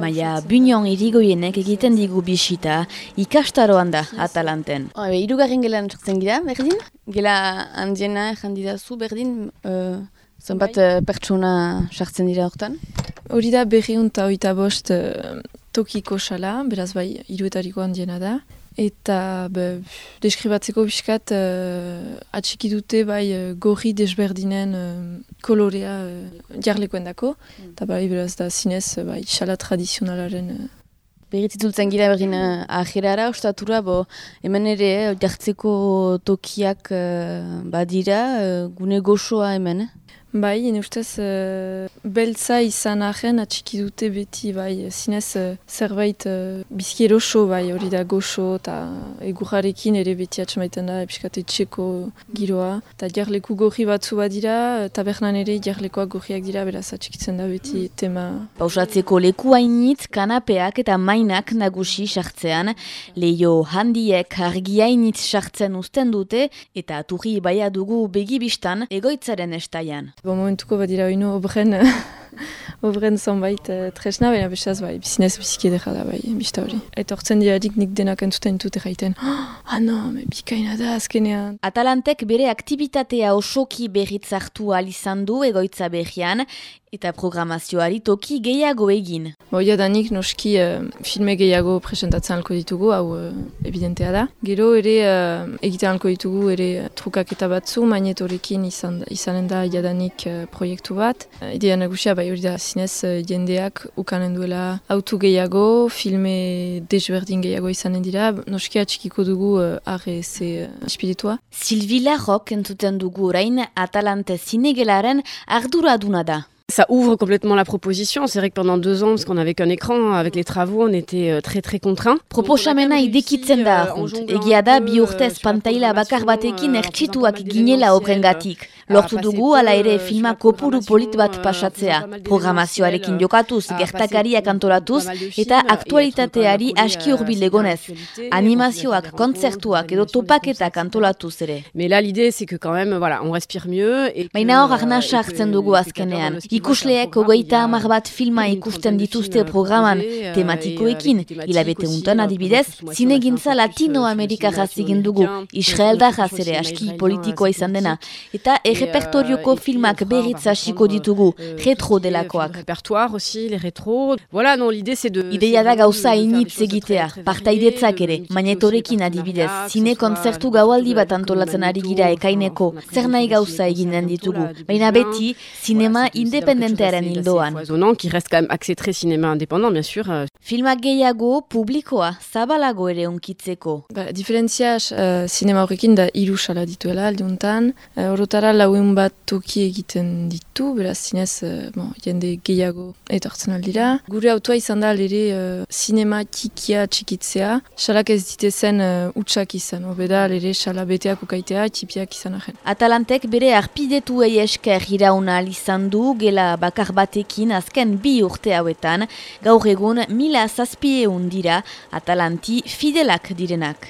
Maia Bunion irigoienek egiten digu bisita ikastaroan da Atalanten. Habe, irugarren gelan sartzen gira, berdin? Gela handiena jandidazu, berdin, uh, zenbat uh, pertsona sartzen dira hortan? Hori da berriun eta oita bost uh, tokiko sala, beraz bai, iruetariko handiena da. Eta be, deskribatzeko biskat uh, atxiki dute bai uh, gorri desberdinen uh, kolorea uh, jarlekoen dako. Eta bai, beraz da zinez bai, xala tradizionalaren uh, Berritzitultzen gira berdin ajerara, ostatura, bo, hemen ere, jartzeko tokiak uh, badira, uh, gune goxoa hemen. eh? Bai, ene ustez, uh, beltza izan ahen atxiki beti, bai, zinez uh, zerbait uh, bizki eroso, bai, hori da goxo, eta egurrarekin ere beti atxamaiten da, episkat etxeko giroa. Eta jarleku gorri batzu badira, tabernan ere jarlekoak gorriak dira, beraz atxikitzen da beti tema. Pausatzeko leku hainitz, kanapeak eta mainak nagusi sartzean, leio handiek argiainitz sartzen uzten dute eta aturri baia dugu begibistan egoitzaren estaian. Bon, momentuko badira oino obren, obren zonbait uh, tresna, baina besaz bai, bizinez biziki edera da bai, bista hori. Eta hortzen diradik nik denak entzuten dut erraiten, ah no, me bikaina da azkenean. Atalantek bere aktibitatea osoki berriz hartu ahal izan du egoitza berrian eta programazioari toki gehiago egin. Boia danik noski uh, filme gehiago presentatzen alko ditugu, hau uh, evidentea da. Gero ere uh, egiten alko ditugu ere trukaketa batzu, magnetorekin izan, izanen da jadanik uh, proiektu bat. Uh, idea nagusia bai hori da zinez uh, jendeak ukanen duela autu gehiago, filme desberdin gehiago izanen dira, noski atxikiko dugu uh, ze uh, espiritua. Silvila Rock entzuten dugu orain Atalante zinegelaren arduraduna da. Ça ouvre complètement la proposition. C'est vrai que pendant deux ans, parce qu'on n'avait qu'un écran, avec les travaux, on était euh, très très contraints. Proposamena idekitzen da arrunt. Egia da bi urtez pantaila bakar batekin ertsituak ginela obrengatik. Lortu dugu ala ere filma kopuru polit bat pasatzea. Programazioarekin jokatuz, gertakariak antolatuz eta aktualitateari aski hurbil egonez. Animazioak, kontzertuak edo topaketak antolatuz ere. Mais là, l'idée, c'est que quand même, voilà, on respire mieux. Et Baina hor euh, arnasa hartzen dugu azkenean. Ikusleek hogeita hamar bat filma ikusten dituzte programan euh, tematikoekin. Hilabete untan euh, adibidez, zinegintza euh, cinéma egin dugu, américain, israeldaraz plus, ere cinéma aski politikoa izan dena. Eta Et, errepertorioko euh, puis, filmak berriz hasiko reprendre, ditugu, euh, retro delakoak. Ideia da gauza initz egitea, partaidetzak ere, les adibidez, zine kontzertu gaualdi bat antolatzen ari gira ekaineko, zer nahi gauza eginen ditugu, baina beti, zinema Voilà, independentearen hildoan. qui reste quand même axé très cinéma indépendant, bien sûr. euh, Filmak gehiago, publikoa, zabalago ere unkitzeko. Ba, diferentzia uh, sinema horrekin da hiru sala dituela aldiuntan. Uh, orotara lauen bat toki egiten ditu, beraz zinez uh, bon, jende gehiago etortzen aldira. Gure autua izan da ere uh, sinema tikia txikitzea. Salak ez ditezen uh, utxak izan, obeda ere sala beteak ukaitea txipiak izan ahen. Atalantek bere arpidetuei esker irauna izan du gela bakar batekin azken bi urte hauetan, gaur egun mila zazpieun dira Atalanti fidelak direnak.